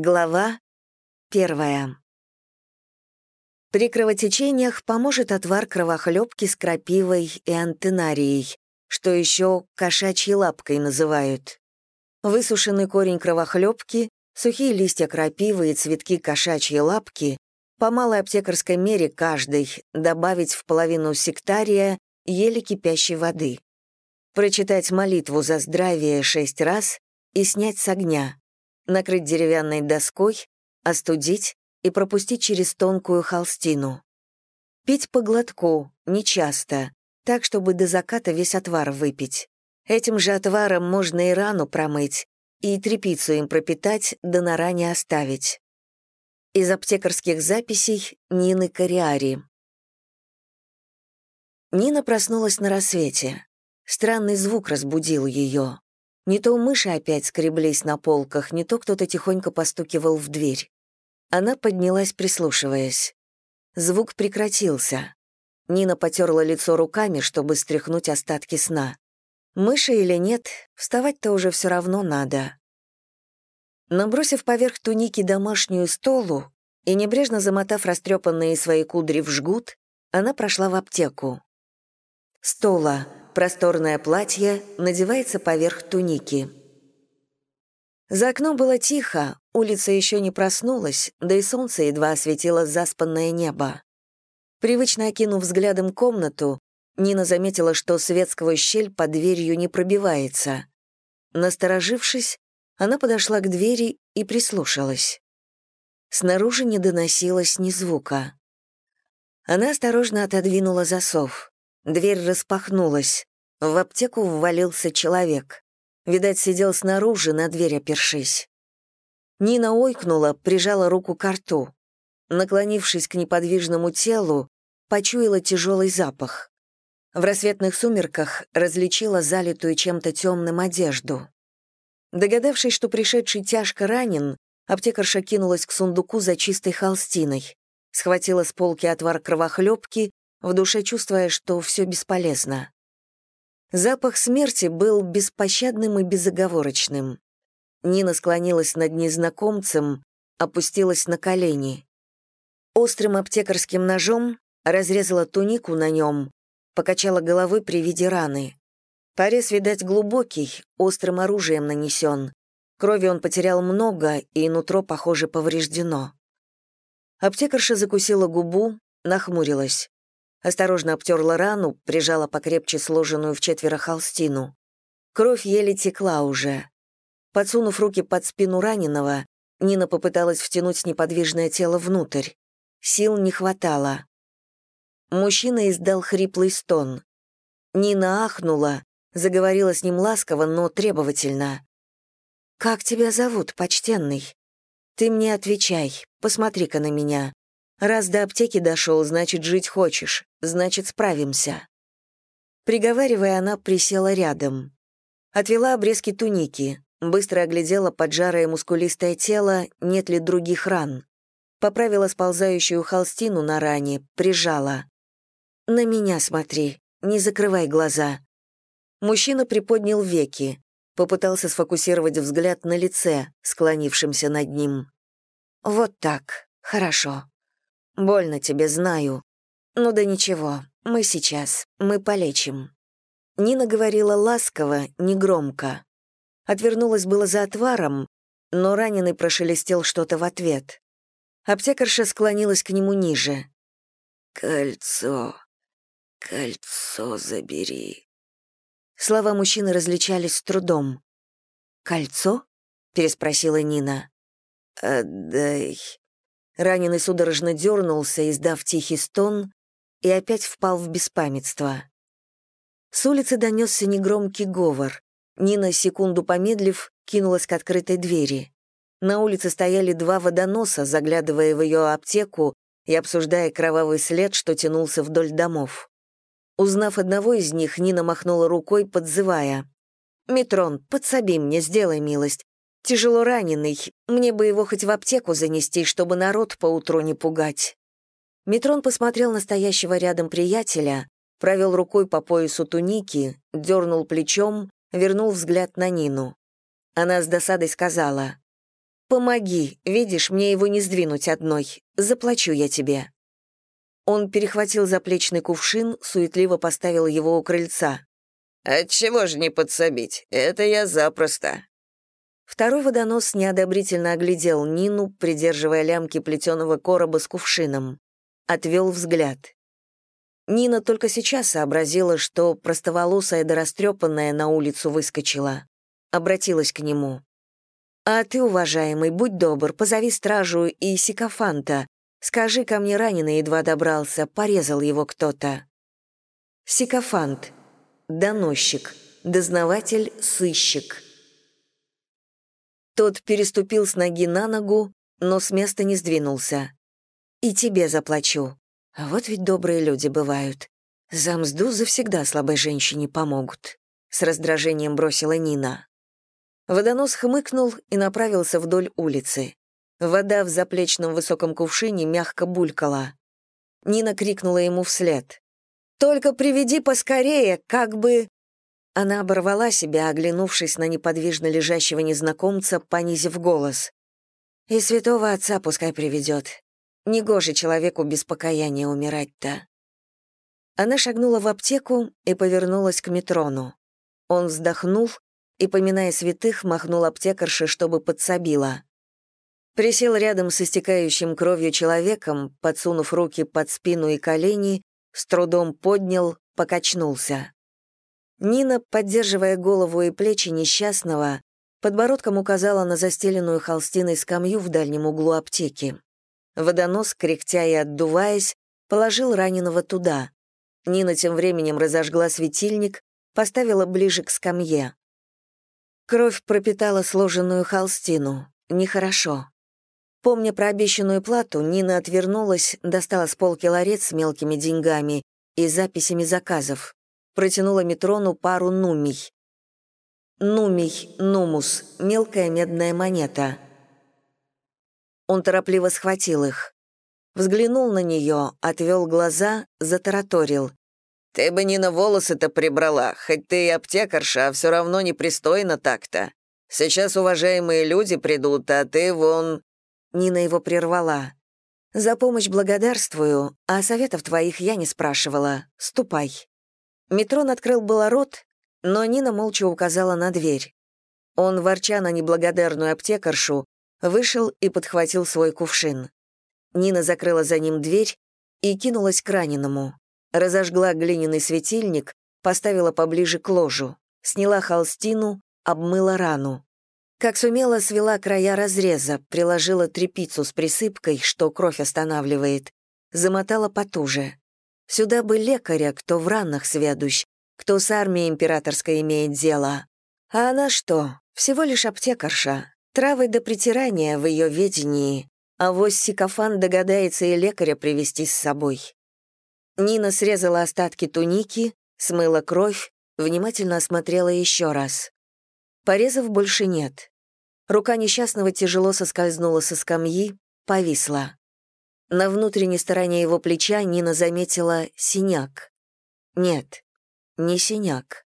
Глава первая. При кровотечениях поможет отвар кровохлебки с крапивой и антенарией, что еще кошачьей лапкой называют. Высушенный корень кровохлебки, сухие листья крапивы и цветки кошачьей лапки по малой аптекарской мере каждый добавить в половину сектария еле кипящей воды. Прочитать молитву за здравие шесть раз и снять с огня накрыть деревянной доской, остудить и пропустить через тонкую холстину. Пить по глотку, нечасто, так, чтобы до заката весь отвар выпить. Этим же отваром можно и рану промыть, и тряпицу им пропитать, да на ране оставить. Из аптекарских записей Нины Кориари. Нина проснулась на рассвете. Странный звук разбудил ее. Не то мыши опять скреблись на полках, не то кто-то тихонько постукивал в дверь. Она поднялась, прислушиваясь. Звук прекратился. Нина потерла лицо руками, чтобы стряхнуть остатки сна. Мыши или нет, вставать-то уже все равно надо. Набросив поверх туники домашнюю столу и небрежно замотав растрепанные свои кудри в жгут, она прошла в аптеку. Стола, Просторное платье надевается поверх туники. За окном было тихо, улица еще не проснулась, да и солнце едва осветило заспанное небо. Привычно окинув взглядом комнату, Нина заметила, что свет сквозь щель под дверью не пробивается. Насторожившись, она подошла к двери и прислушалась. Снаружи не доносилось ни звука. Она осторожно отодвинула засов. Дверь распахнулась. В аптеку ввалился человек. Видать, сидел снаружи, на дверь опершись. Нина ойкнула, прижала руку к рту. Наклонившись к неподвижному телу, почуяла тяжелый запах. В рассветных сумерках различила залитую чем-то темным одежду. Догадавшись, что пришедший тяжко ранен, аптекарша кинулась к сундуку за чистой холстиной, схватила с полки отвар кровохлебки, в душе чувствуя, что все бесполезно. Запах смерти был беспощадным и безоговорочным. Нина склонилась над незнакомцем, опустилась на колени. Острым аптекарским ножом разрезала тунику на нем, покачала головой при виде раны. Порез, видать, глубокий, острым оружием нанесен. Крови он потерял много, и нутро, похоже, повреждено. Аптекарша закусила губу, нахмурилась осторожно обтерла рану, прижала покрепче сложенную в четверо холстину. Кровь еле текла уже. Подсунув руки под спину раненого, Нина попыталась втянуть неподвижное тело внутрь. Сил не хватало. Мужчина издал хриплый стон. Нина ахнула, заговорила с ним ласково, но требовательно. «Как тебя зовут, почтенный? Ты мне отвечай, посмотри-ка на меня. Раз до аптеки дошел, значит, жить хочешь, значит, справимся. Приговаривая, она присела рядом. Отвела обрезки туники, быстро оглядела поджарое мускулистое тело, нет ли других ран. Поправила сползающую холстину на ране, прижала. «На меня смотри, не закрывай глаза». Мужчина приподнял веки, попытался сфокусировать взгляд на лице, склонившемся над ним. «Вот так, хорошо». Больно тебе, знаю. Ну да ничего, мы сейчас, мы полечим». Нина говорила ласково, негромко. Отвернулась было за отваром, но раненый прошелестел что-то в ответ. Аптекарша склонилась к нему ниже. «Кольцо, кольцо забери». Слова мужчины различались с трудом. «Кольцо?» — переспросила Нина. «Отдай Раненый судорожно дернулся, издав тихий стон, и опять впал в беспамятство. С улицы донесся негромкий говор. Нина, секунду помедлив, кинулась к открытой двери. На улице стояли два водоноса, заглядывая в ее аптеку и обсуждая кровавый след, что тянулся вдоль домов. Узнав одного из них, Нина махнула рукой, подзывая. «Метрон, подсоби мне, сделай милость. Тяжело раненый, мне бы его хоть в аптеку занести, чтобы народ поутру не пугать». Метрон посмотрел на стоящего рядом приятеля, провел рукой по поясу туники, дернул плечом, вернул взгляд на Нину. Она с досадой сказала, «Помоги, видишь, мне его не сдвинуть одной. Заплачу я тебе». Он перехватил заплечный кувшин, суетливо поставил его у крыльца. «Отчего же не подсобить? Это я запросто». Второй водонос неодобрительно оглядел Нину, придерживая лямки плетеного короба с кувшином. Отвел взгляд. Нина только сейчас сообразила, что простоволосая да растрепанная на улицу выскочила. Обратилась к нему. «А ты, уважаемый, будь добр, позови стражу и сикофанта. Скажи, ко мне раненый едва добрался, порезал его кто-то». Сикофант. Доносчик. Дознаватель, сыщик. Тот переступил с ноги на ногу, но с места не сдвинулся. «И тебе заплачу. Вот ведь добрые люди бывают. За мзду завсегда слабой женщине помогут», — с раздражением бросила Нина. Водонос хмыкнул и направился вдоль улицы. Вода в заплечном высоком кувшине мягко булькала. Нина крикнула ему вслед. «Только приведи поскорее, как бы...» Она оборвала себя, оглянувшись на неподвижно лежащего незнакомца, понизив голос. «И святого отца пускай приведет. Негоже человеку без покаяния умирать-то». Она шагнула в аптеку и повернулась к Метрону. Он вздохнул и, поминая святых, махнул аптекарше, чтобы подсобила. Присел рядом с истекающим кровью человеком, подсунув руки под спину и колени, с трудом поднял, покачнулся. Нина, поддерживая голову и плечи несчастного, подбородком указала на застеленную холстиной скамью в дальнем углу аптеки. Водонос, кряхтя и отдуваясь, положил раненого туда. Нина тем временем разожгла светильник, поставила ближе к скамье. Кровь пропитала сложенную холстину. Нехорошо. Помня про обещанную плату, Нина отвернулась, достала с полки ларец с мелкими деньгами и записями заказов. Протянула Метрону пару нумий. Нумий, нумус, мелкая медная монета. Он торопливо схватил их. Взглянул на нее, отвел глаза, затараторил. «Ты бы не на волосы-то прибрала, хоть ты и аптекарша, а все равно непристойно так-то. Сейчас уважаемые люди придут, а ты вон...» Нина его прервала. «За помощь благодарствую, а советов твоих я не спрашивала. Ступай». Метрон открыл было рот, но Нина молча указала на дверь. Он, ворча на неблагодарную аптекаршу, вышел и подхватил свой кувшин. Нина закрыла за ним дверь и кинулась к раненому разожгла глиняный светильник, поставила поближе к ложу, сняла холстину, обмыла рану. Как сумела, свела края разреза, приложила трепицу с присыпкой, что кровь останавливает, замотала потуже. Сюда бы лекаря, кто в ранах сведущ, кто с армией императорской имеет дело. А она что? Всего лишь аптекарша. Травы до притирания в ее ведении. А вось сикофан догадается и лекаря привести с собой. Нина срезала остатки туники, смыла кровь, внимательно осмотрела еще раз. Порезов больше нет. Рука несчастного тяжело соскользнула со скамьи, повисла. На внутренней стороне его плеча Нина заметила синяк. Нет, не синяк.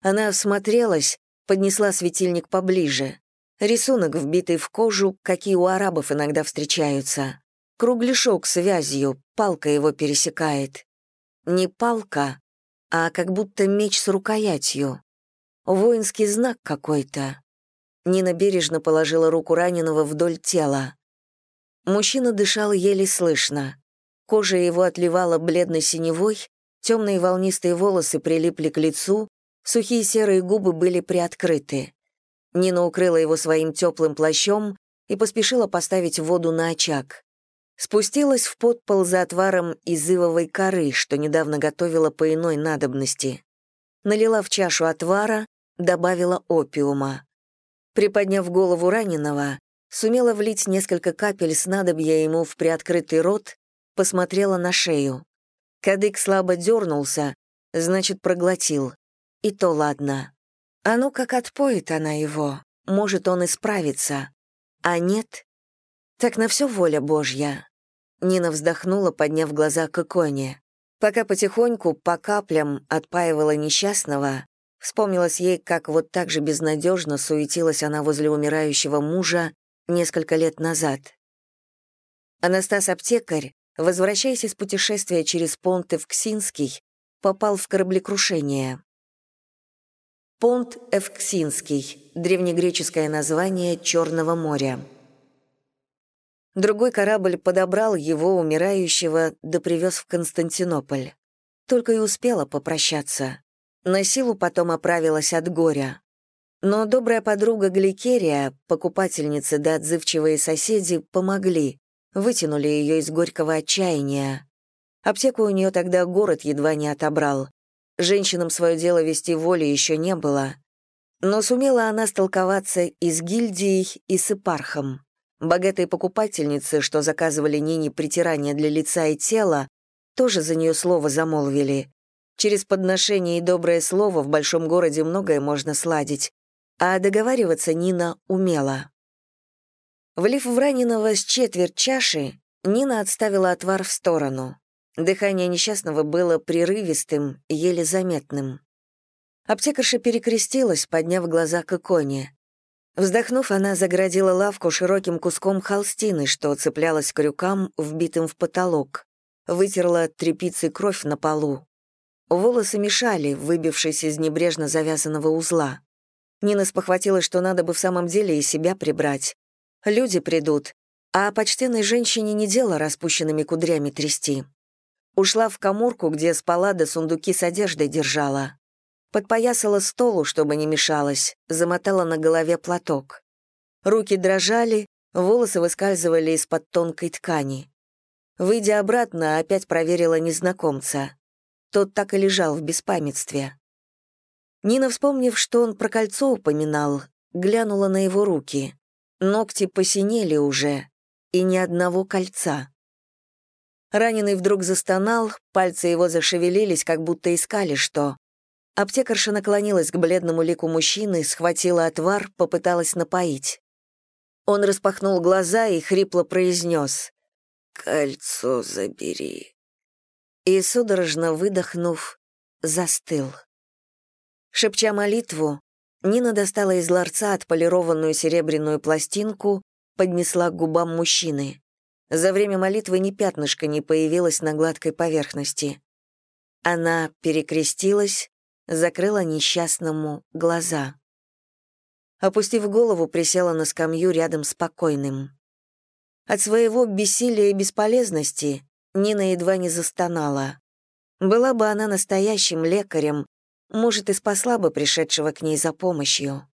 Она всмотрелась, поднесла светильник поближе. Рисунок, вбитый в кожу, какие у арабов иногда встречаются. Кругляшок с вязью, палка его пересекает. Не палка, а как будто меч с рукоятью. Воинский знак какой-то. Нина бережно положила руку раненого вдоль тела. Мужчина дышал еле слышно. Кожа его отливала бледной синевой, темные волнистые волосы прилипли к лицу, сухие серые губы были приоткрыты. Нина укрыла его своим теплым плащом и поспешила поставить воду на очаг. Спустилась в подпол за отваром из ивовой коры, что недавно готовила по иной надобности. Налила в чашу отвара, добавила опиума. Приподняв голову раненого, сумела влить несколько капель снадобья ему в приоткрытый рот, посмотрела на шею. Кадык слабо дернулся, значит, проглотил. И то ладно. А ну как отпоет она его, может, он исправится. А нет, так на все воля Божья. Нина вздохнула, подняв глаза к иконе. Пока потихоньку, по каплям отпаивала несчастного, вспомнилось ей, как вот так же безнадежно суетилась она возле умирающего мужа несколько лет назад. Анастас-аптекарь, возвращаясь из путешествия через понты в Ксинский, попал в кораблекрушение. Понт Эвксинский, древнегреческое название Черного моря. Другой корабль подобрал его, умирающего, да привез в Константинополь. Только и успела попрощаться. На силу потом оправилась от горя. Но добрая подруга Гликерия, покупательницы да отзывчивые соседи помогли, вытянули ее из горького отчаяния. Аптеку у нее тогда город едва не отобрал. Женщинам свое дело вести воли еще не было. Но сумела она столковаться и с гильдией, и с ипархом. Богатые покупательницы, что заказывали Нине притирание для лица и тела, тоже за нее слово замолвили. Через подношение и доброе слово в большом городе многое можно сладить, а договариваться Нина умела. Влив в раненого с четверть чаши, Нина отставила отвар в сторону. Дыхание несчастного было прерывистым, еле заметным. Аптекарша перекрестилась, подняв глаза к иконе. Вздохнув, она заградила лавку широким куском холстины, что цеплялась крюкам, вбитым в потолок. Вытерла тряпицей кровь на полу. Волосы мешали, выбившись из небрежно завязанного узла. Нина спохватила, что надо бы в самом деле и себя прибрать. Люди придут, а почтенной женщине не дело распущенными кудрями трясти. Ушла в коморку, где спала да сундуки с одеждой держала. Подпоясала столу, чтобы не мешалось, замотала на голове платок. Руки дрожали, волосы выскальзывали из-под тонкой ткани. Выйдя обратно, опять проверила незнакомца. Тот так и лежал в беспамятстве. Нина, вспомнив, что он про кольцо упоминал, глянула на его руки. Ногти посинели уже, и ни одного кольца. Раненый вдруг застонал, пальцы его зашевелились, как будто искали что. Аптекарша наклонилась к бледному лику мужчины, схватила отвар, попыталась напоить. Он распахнул глаза и хрипло произнес «Кольцо забери». И, судорожно выдохнув, застыл. Шепча молитву, Нина достала из ларца отполированную серебряную пластинку, поднесла к губам мужчины. За время молитвы ни пятнышка не появилось на гладкой поверхности. Она перекрестилась, закрыла несчастному глаза. Опустив голову, присела на скамью рядом с покойным. От своего бессилия и бесполезности Нина едва не застонала. Была бы она настоящим лекарем, может, и спасла бы пришедшего к ней за помощью.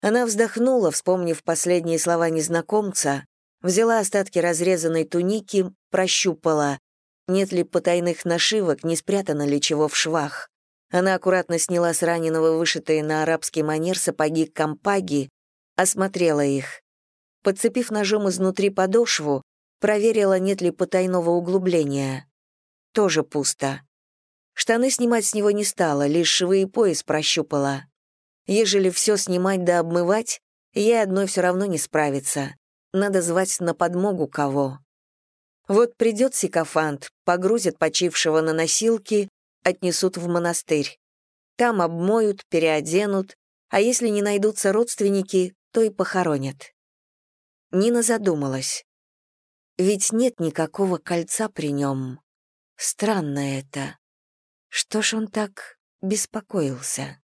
Она вздохнула, вспомнив последние слова незнакомца, Взяла остатки разрезанной туники, прощупала. Нет ли потайных нашивок, не спрятано ли чего в швах. Она аккуратно сняла с раненого вышитые на арабский манер сапоги компаги, осмотрела их. Подцепив ножом изнутри подошву, проверила, нет ли потайного углубления. Тоже пусто. Штаны снимать с него не стала, лишь швы и пояс прощупала. Ежели все снимать да обмывать, ей одной все равно не справиться. Надо звать на подмогу кого. Вот придет сикофант, погрузят почившего на носилки, отнесут в монастырь. Там обмоют, переоденут, а если не найдутся родственники, то и похоронят. Нина задумалась. Ведь нет никакого кольца при нем. Странно это. Что ж он так беспокоился?